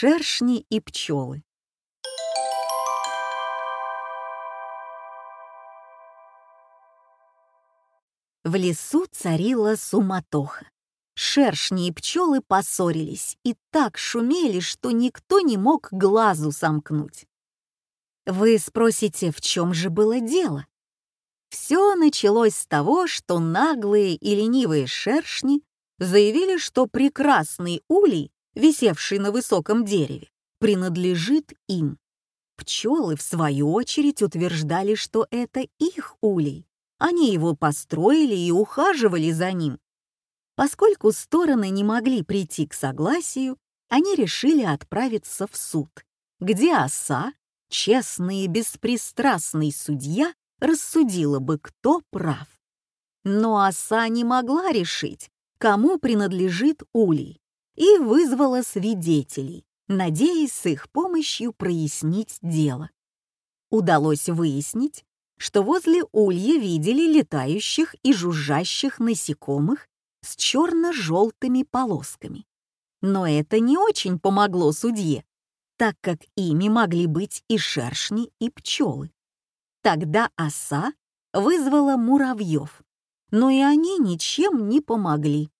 Шершни и пчелы. В лесу царила суматоха. Шершни и пчелы поссорились и так шумели, что никто не мог глазу сомкнуть. Вы спросите, в чем же было дело? Все началось с того, что наглые и ленивые шершни заявили, что прекрасный улей, висевший на высоком дереве, принадлежит им. Пчелы, в свою очередь, утверждали, что это их улей. Они его построили и ухаживали за ним. Поскольку стороны не могли прийти к согласию, они решили отправиться в суд, где оса, честный и беспристрастный судья, рассудила бы, кто прав. Но оса не могла решить, кому принадлежит улей, и вызвала свидетелей, надеясь с их помощью прояснить дело. Удалось выяснить, что возле улья видели летающих и жужжащих насекомых с черно-желтыми полосками. Но это не очень помогло судье, так как ими могли быть и шершни, и пчелы. Тогда оса вызвала муравьев, но и они ничем не помогли.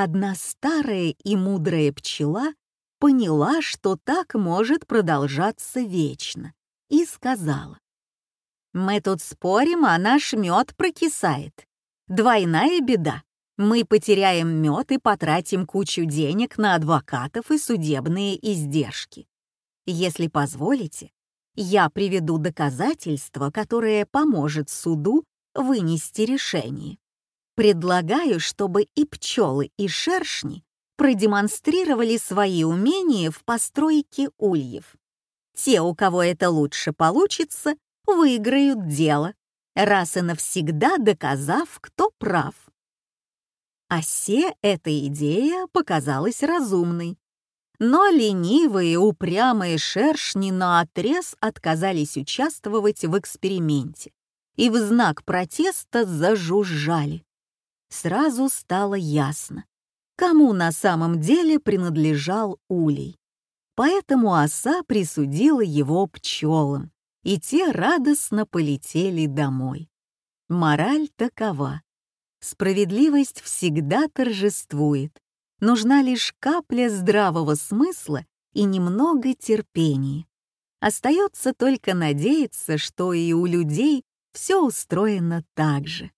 Одна старая и мудрая пчела поняла, что так может продолжаться вечно, и сказала, «Мы тут спорим, а наш мед прокисает. Двойная беда. Мы потеряем мед и потратим кучу денег на адвокатов и судебные издержки. Если позволите, я приведу доказательство, которое поможет суду вынести решение. Предлагаю, чтобы и пчелы, и шершни продемонстрировали свои умения в постройке ульев. Те, у кого это лучше получится, выиграют дело, раз и навсегда доказав, кто прав. Осе эта идея показалась разумной, но ленивые, упрямые шершни наотрез отказались участвовать в эксперименте и в знак протеста зажужжали. Сразу стало ясно, кому на самом деле принадлежал улей. Поэтому оса присудила его пчелам, и те радостно полетели домой. Мораль такова. Справедливость всегда торжествует. Нужна лишь капля здравого смысла и немного терпения. Остается только надеяться, что и у людей все устроено так же.